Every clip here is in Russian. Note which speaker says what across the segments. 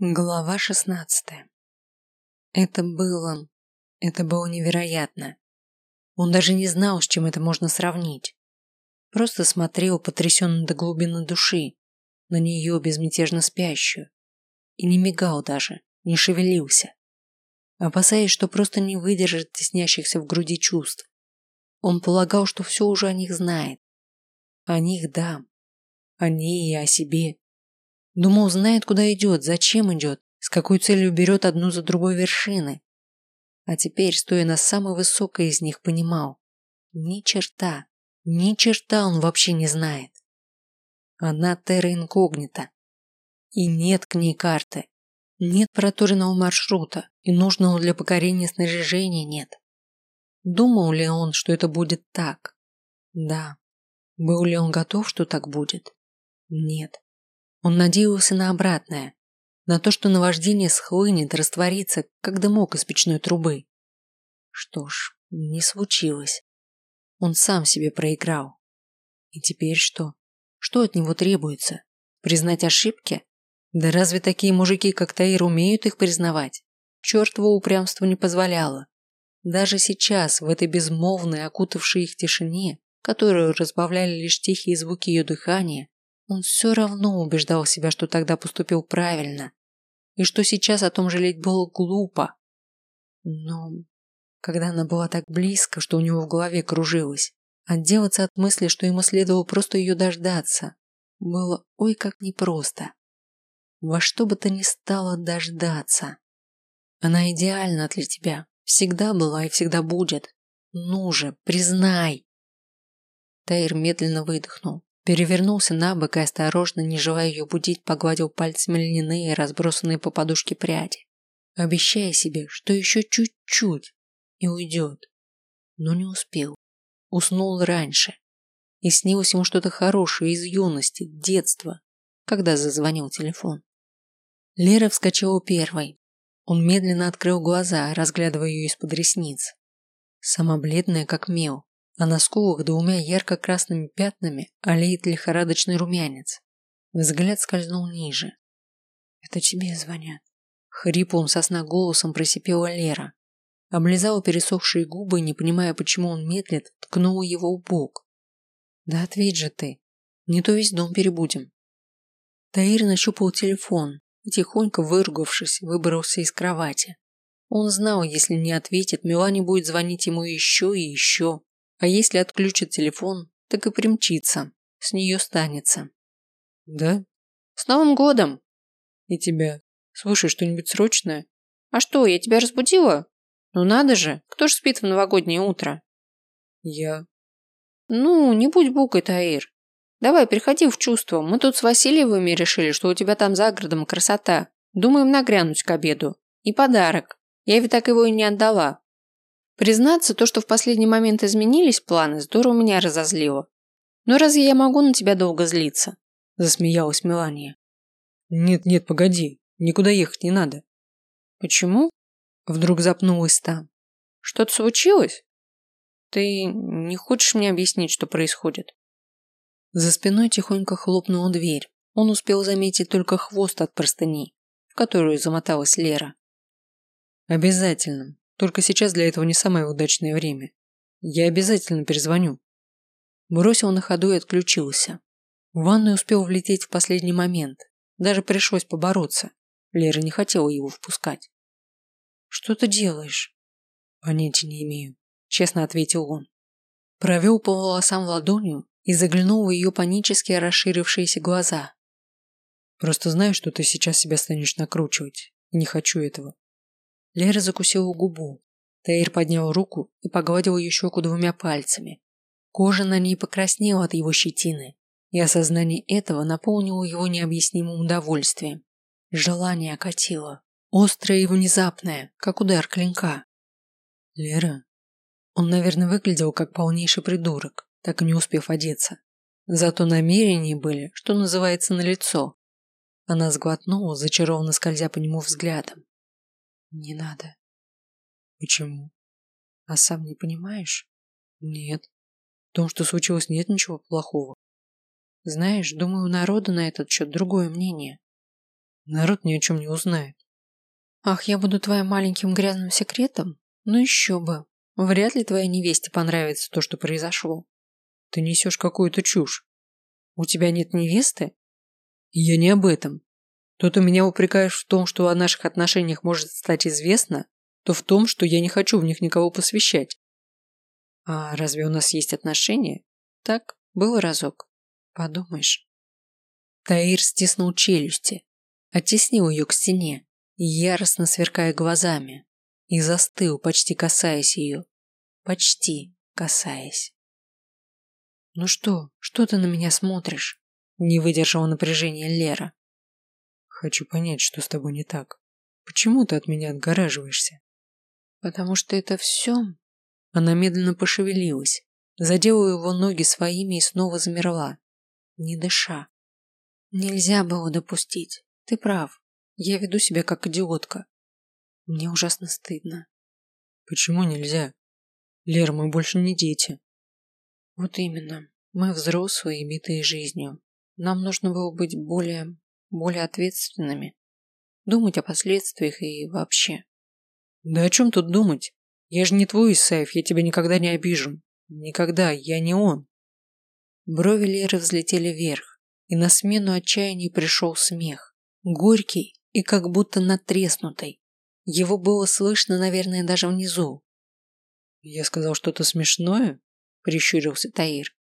Speaker 1: Глава шестнадцатая. Это было... Это было невероятно. Он даже не знал, с чем это можно сравнить. Просто смотрел потрясенно до глубины души, на нее безмятежно спящую. И не мигал даже, не шевелился. Опасаясь, что просто не выдержит теснящихся в груди чувств. Он полагал, что все уже о них знает. О них да. О ней и о себе. Думал, знает, куда идет, зачем идет, с какой целью берет одну за другой вершины. А теперь, стоя на самой высокой из них, понимал. Ни черта, ни черта он вообще не знает. Она терра инкогнита. И нет к ней карты. Нет проторенного маршрута и нужного для покорения снаряжения нет. Думал ли он, что это будет так? Да. Был ли он готов, что так будет? Нет. Он надеялся на обратное, на то, что наваждение схлынет, растворится, как дымок из печной трубы. Что ж, не случилось. Он сам себе проиграл. И теперь что? Что от него требуется? Признать ошибки? Да разве такие мужики, как Таир, умеют их признавать? Чертово упрямство не позволяло. Даже сейчас, в этой безмолвной, окутавшей их тишине, которую разбавляли лишь тихие звуки ее дыхания, он все равно убеждал себя, что тогда поступил правильно, и что сейчас о том жалеть было глупо. Но когда она была так близко, что у него в голове кружилось, отделаться от мысли, что ему следовало просто ее дождаться, было ой как непросто. Во что бы то ни стало дождаться. Она идеальна для тебя, всегда была и всегда будет. Ну же, признай. Тайр медленно выдохнул. Перевернулся на бок и осторожно, не желая ее будить, погладил пальцами льняные, разбросанные по подушке пряди, обещая себе, что еще чуть-чуть и уйдет. Но не успел. Уснул раньше. И снилось ему что-то хорошее из юности, детства, когда зазвонил телефон. Лера вскочила первой. Он медленно открыл глаза, разглядывая ее из-под ресниц. Сама бледная, как мел, а на скулах двумя ярко-красными пятнами олеет лихорадочный румянец. Взгляд скользнул ниже. «Это тебе звонят». Хриплым сосна голосом просипела Лера. Облизала пересохшие губы, не понимая, почему он медлит, ткнула его в бок. «Да ответь же ты. Не то весь дом перебудем». Таир нащупал телефон и, тихонько выругавшись, выбрался из кровати. Он знал, если не ответит, Милане будет звонить ему еще и еще. А если отключит телефон, так и примчится. С нее станется. Да? С Новым годом! И тебя. Слушай, что-нибудь срочное? А что, я тебя разбудила? Ну надо же, кто ж спит в новогоднее утро? Я. Ну, не будь букой, Таир. Давай, приходи в чувство. Мы тут с Васильевыми решили, что у тебя там за городом красота. Думаем нагрянуть к обеду. И подарок. Я ведь так его и не отдала. Признаться, то, что в последний момент изменились планы, здорово меня разозлило. Но разве я могу на тебя долго злиться? Засмеялась Мелания. Нет, нет, погоди. Никуда ехать не надо. Почему? Вдруг запнулась там. Что-то случилось? Ты не хочешь мне объяснить, что происходит? За спиной тихонько хлопнула дверь. Он успел заметить только хвост от простыни, в которую замоталась Лера. Обязательно. Только сейчас для этого не самое удачное время. Я обязательно перезвоню. Бросил на ходу и отключился. В ванную успел влететь в последний момент. Даже пришлось побороться. Лера не хотела его впускать. «Что ты делаешь?» «Понятия не имею», – честно ответил он. Провел по волосам ладонью и заглянул в ее панически расширившиеся глаза. «Просто знаю, что ты сейчас себя станешь накручивать, и не хочу этого. Лера закусила губу. Таир поднял руку и погладил ее щеку двумя пальцами. Кожа на ней покраснела от его щетины, и осознание этого наполнило его необъяснимым удовольствием. Желание окатило, острое и внезапное, как удар клинка. Лера. Он, наверное, выглядел как полнейший придурок, так и не успев одеться. Зато намерения были, что называется, на лицо. Она сглотнула, зачарованно скользя по нему взглядом. Не надо. Почему? А сам не понимаешь? Нет. В том, что случилось, нет ничего плохого. Знаешь, думаю, у народа на этот счет другое мнение.
Speaker 2: Народ ни о чем не узнает.
Speaker 1: Ах, я буду твоим маленьким грязным секретом? Ну еще бы. Вряд ли твоей невесте понравится то, что произошло.
Speaker 2: Ты несешь какую-то чушь.
Speaker 1: У тебя нет невесты?
Speaker 2: Я не об этом. То ты меня упрекаешь в том, что о наших отношениях может стать известно, то в том, что я не хочу в них никого посвящать.
Speaker 1: А разве у нас есть отношения? Так, был разок. Подумаешь. Таир стиснул челюсти, оттеснил ее к стене, яростно сверкая глазами, и застыл, почти касаясь ее. Почти касаясь. «Ну что, что ты на меня смотришь?» Не выдержала напряжения Лера.
Speaker 2: «Хочу понять, что с тобой не так. Почему ты от меня отгораживаешься?»
Speaker 1: «Потому что это все...» Она медленно пошевелилась, задела его ноги своими и снова замерла, не дыша. «Нельзя было допустить. Ты прав. Я веду себя как идиотка. Мне ужасно стыдно».
Speaker 2: «Почему нельзя? Лер, мы больше не дети».
Speaker 1: «Вот именно. Мы взрослые и битые жизнью. Нам нужно было быть более... более ответственными. Думать о последствиях и вообще».
Speaker 2: «Да о чем тут думать? Я же не твой Исаев, я тебя никогда не обижу. Никогда, я не он.
Speaker 1: Брови Леры взлетели вверх, и на смену отчаянию пришел смех. Горький и как будто натреснутый. Его было слышно, наверное, даже внизу.
Speaker 2: «Я сказал что-то смешное?» – прищурился Таир.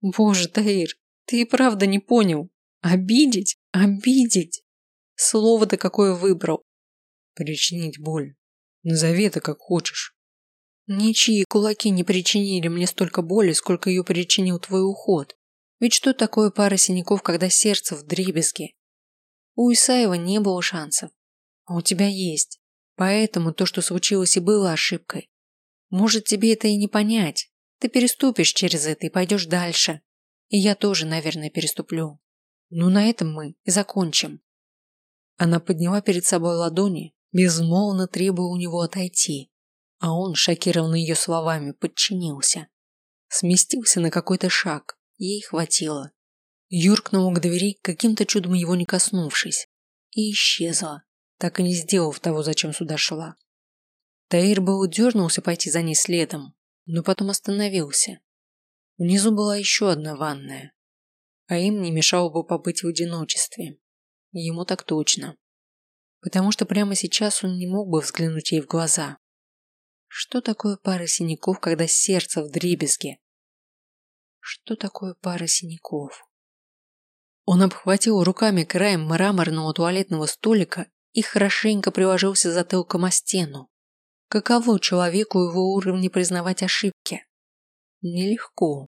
Speaker 1: «Боже, Таир, ты и правда не понял. Обидеть? Обидеть? Слово-то какое выбрал.
Speaker 2: Причинить боль. Назови это как хочешь.
Speaker 1: Ничьи кулаки не причинили мне столько боли, сколько ее причинил твой уход. Ведь что такое пара синяков, когда сердце в дребезге? У Исаева не было шансов. А у тебя есть. Поэтому то, что случилось и было ошибкой. Может, тебе это и не понять. Ты переступишь через это и пойдешь дальше. И я тоже, наверное, переступлю. Ну, на этом мы и закончим. Она подняла перед собой ладони, безмолвно требуя у него отойти, а он, шокированный ее словами, подчинился. Сместился на какой-то шаг, ей хватило. Юркнул к двери, каким-то чудом его не коснувшись, и исчезла, так и не сделав того, зачем сюда шла. Таир был дернулся пойти за ней следом, но потом остановился. Внизу была еще одна ванная, а им не мешало бы побыть в одиночестве. Ему так точно потому что прямо сейчас он не мог бы взглянуть ей в глаза. Что такое пара синяков, когда сердце в дребезге? Что такое пара синяков? Он обхватил руками краем мраморного туалетного столика и хорошенько приложился затылком о стену. Каково человеку его уровня признавать ошибки? Нелегко.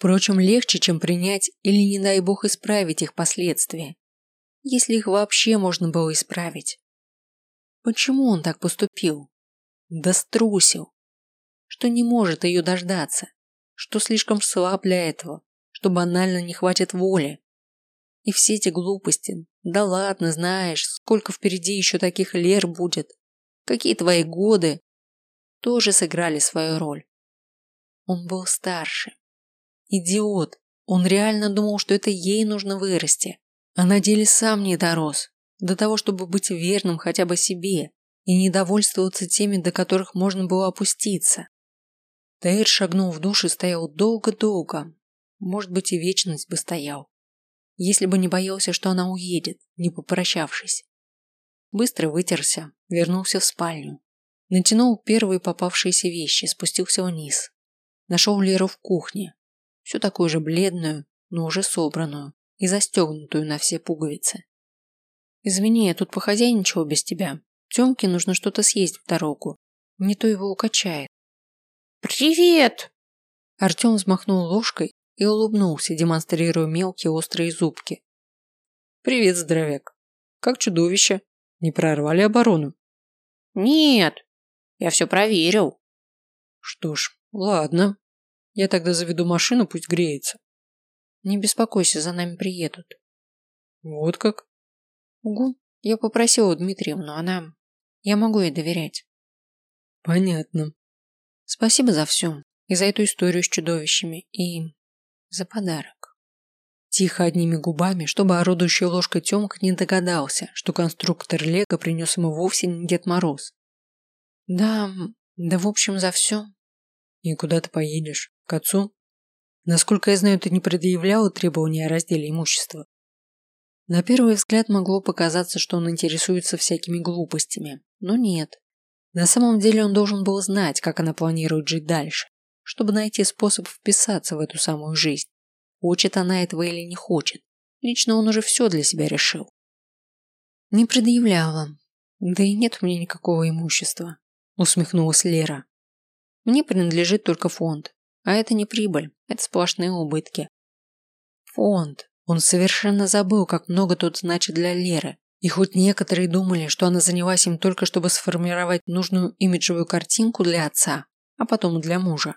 Speaker 1: Впрочем, легче, чем принять или, не дай бог, исправить их последствия если их вообще можно было исправить. Почему он так поступил? Да струсил. Что не может ее дождаться, что слишком слаб для этого, что банально не хватит воли. И все эти глупости, да ладно, знаешь, сколько впереди еще таких лер будет, какие твои годы, тоже сыграли свою роль. Он был старше. Идиот. Он реально думал, что это ей нужно вырасти, а на деле сам не дорос до того, чтобы быть верным хотя бы себе и не довольствоваться теми, до которых можно было опуститься. Таир шагнул в душ и стоял долго-долго, может быть и вечность бы стоял, если бы не боялся, что она уедет, не попрощавшись. Быстро вытерся, вернулся в спальню, натянул первые попавшиеся вещи, спустился вниз. Нашел Леру в кухне, все такую же бледную, но уже собранную и застегнутую на все пуговицы. «Извини, я тут похозяйничала без тебя. Тёмке нужно что-то съесть в дорогу. Не то его укачает».
Speaker 3: «Привет!»
Speaker 1: Артем взмахнул ложкой и улыбнулся, демонстрируя мелкие острые зубки.
Speaker 2: «Привет, здоровяк. Как чудовище. Не прорвали оборону?»
Speaker 3: «Нет, я все проверил».
Speaker 2: «Что ж, ладно. Я тогда заведу машину, пусть греется.
Speaker 1: Не беспокойся, за нами приедут.
Speaker 2: Вот как?
Speaker 1: Угу. Я попросила Дмитриевну, она... Я могу ей доверять.
Speaker 2: Понятно.
Speaker 1: Спасибо за все. И за эту историю с чудовищами. И за подарок. Тихо одними губами, чтобы орудующий ложкой Тёмка не догадался, что конструктор Лего принес ему вовсе не Дед Мороз. Да, да в общем за все. И куда ты поедешь? К отцу? Насколько я знаю, ты не предъявляла требования о разделе имущества. На первый взгляд могло показаться, что он интересуется всякими глупостями, но нет. На самом деле он должен был знать, как она планирует жить дальше, чтобы найти способ вписаться в эту самую жизнь. Хочет она этого или не хочет. Лично он уже все для себя решил. Не предъявляла. Да и нет у меня никакого имущества, усмехнулась Лера. Мне принадлежит только фонд, а это не прибыль, это сплошные убытки. Фонд. Он совершенно забыл, как много тут значит для Леры. И хоть некоторые думали, что она занялась им только чтобы сформировать нужную имиджевую картинку для отца, а потом для мужа.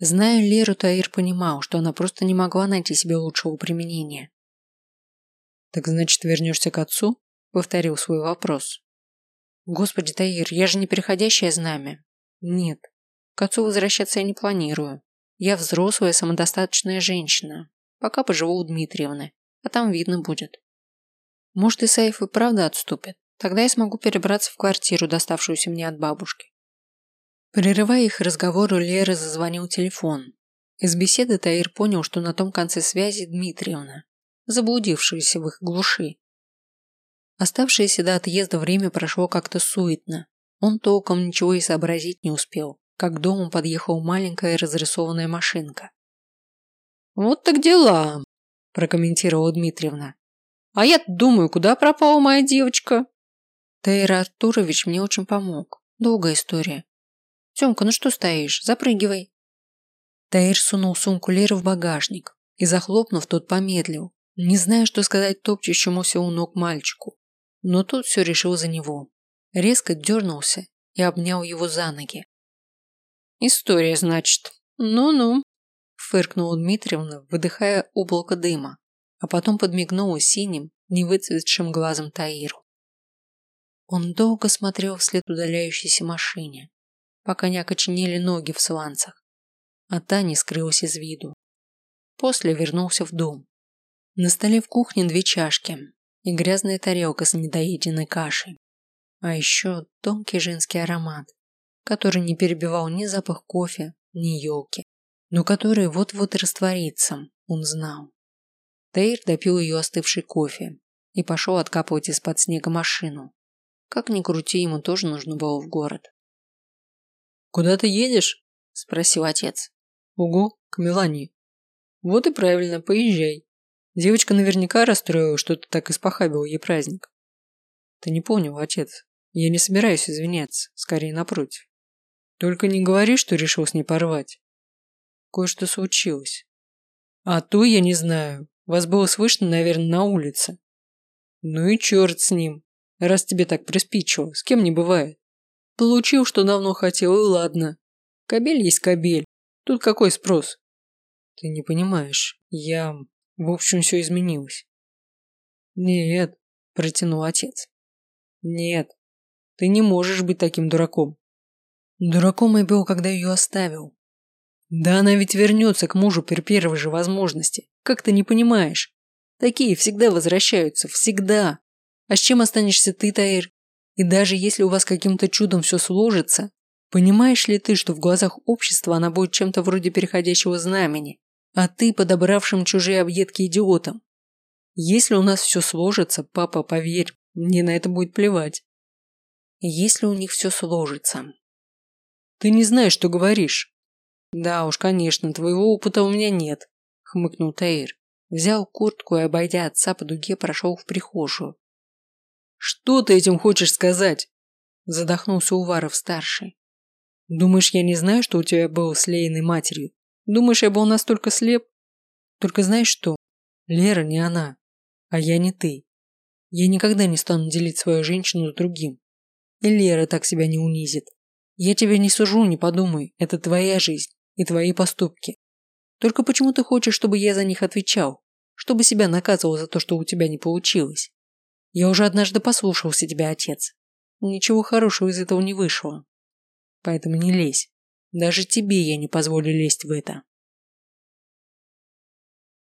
Speaker 1: Зная Леру, Таир понимал, что она просто не могла найти себе лучшего применения.
Speaker 2: «Так значит, вернешься к отцу?» – повторил свой вопрос.
Speaker 1: «Господи, Таир, я же не переходящее знамя. Нет, к отцу возвращаться я не планирую. Я взрослая, самодостаточная женщина. Пока поживу у Дмитриевны, а там видно будет. Может, Исаев и правда отступит. Тогда я смогу перебраться в квартиру, доставшуюся мне от бабушки. Прерывая их разговор, у Леры зазвонил телефон. Из беседы Таир понял, что на том конце связи Дмитриевна, заблудившаяся в их глуши. Оставшееся до отъезда время прошло как-то суетно. Он толком ничего и сообразить не успел как к дому подъехала маленькая разрисованная машинка.
Speaker 2: «Вот так дела», – прокомментировала Дмитриевна. «А я думаю, куда пропала моя девочка?»
Speaker 1: Таир Артурович мне очень помог. Долгая история. Тёмка, ну что стоишь? Запрыгивай. Таир сунул сумку Леры в багажник и, захлопнув, тот помедлил, не зная, что сказать топчущемуся у ног мальчику. Но тут все решил за него. Резко дернулся и обнял его за ноги.
Speaker 2: История, значит. Ну-ну.
Speaker 1: Фыркнула Дмитриевна, выдыхая облако дыма, а потом подмигнула синим, невыцветшим глазом Таиру. Он долго смотрел вслед удаляющейся машине, пока не окоченели ноги в сланцах, а та не скрылась из виду. После вернулся в дом. На столе в кухне две чашки и грязная тарелка с недоеденной кашей. А еще тонкий женский аромат, который не перебивал ни запах кофе, ни елки, но который вот-вот растворится, он знал. Тейр допил ее остывший кофе и пошел откапывать из-под снега машину. Как ни крути, ему тоже нужно было в город.
Speaker 2: «Куда ты едешь?» – спросил отец. «Угу, к Мелании». «Вот и правильно, поезжай. Девочка наверняка расстроила, что ты так испохабил ей праздник». «Ты не понял, отец. Я не собираюсь извиняться, скорее напротив. Только не говори, что решил с ней порвать. Кое-что случилось. А то я не знаю. Вас было слышно, наверное, на улице. Ну и черт с ним. Раз тебе так приспичило, с кем не бывает. Получил, что давно хотел, и ладно. Кобель есть кобель. Тут какой спрос? Ты не понимаешь. Я... В общем, все изменилось. Нет, протянул отец. Нет, ты не можешь быть таким дураком. Дураком я был, когда ее оставил. Да она ведь вернется к мужу при первой же возможности. Как ты не понимаешь? Такие всегда возвращаются, всегда. А с чем останешься ты, Таир? И даже если у вас каким-то чудом все сложится, понимаешь ли ты, что в глазах общества она будет чем-то вроде переходящего знамени, а ты подобравшим чужие объедки идиотом? Если у нас все сложится, папа, поверь, мне на это будет плевать. Если у них все сложится, ты не знаешь, что говоришь. Да уж, конечно, твоего опыта у меня нет, хмыкнул Таир. Взял куртку и, обойдя отца по дуге, прошел в прихожую. Что ты этим хочешь сказать? Задохнулся Уваров-старший. Думаешь, я не знаю, что у тебя было с Лейной матерью? Думаешь, я был настолько слеп? Только знаешь что? Лера не она, а я не ты. Я никогда не стану делить свою женщину с другим. И Лера так себя не унизит. Я тебя не сужу, не подумай. Это твоя жизнь и твои поступки. Только почему ты хочешь, чтобы я за них отвечал? Чтобы себя наказывал за то, что у тебя не получилось? Я уже однажды послушался тебя, отец. Ничего хорошего из этого не вышло. Поэтому не лезь. Даже тебе я не позволю лезть в это.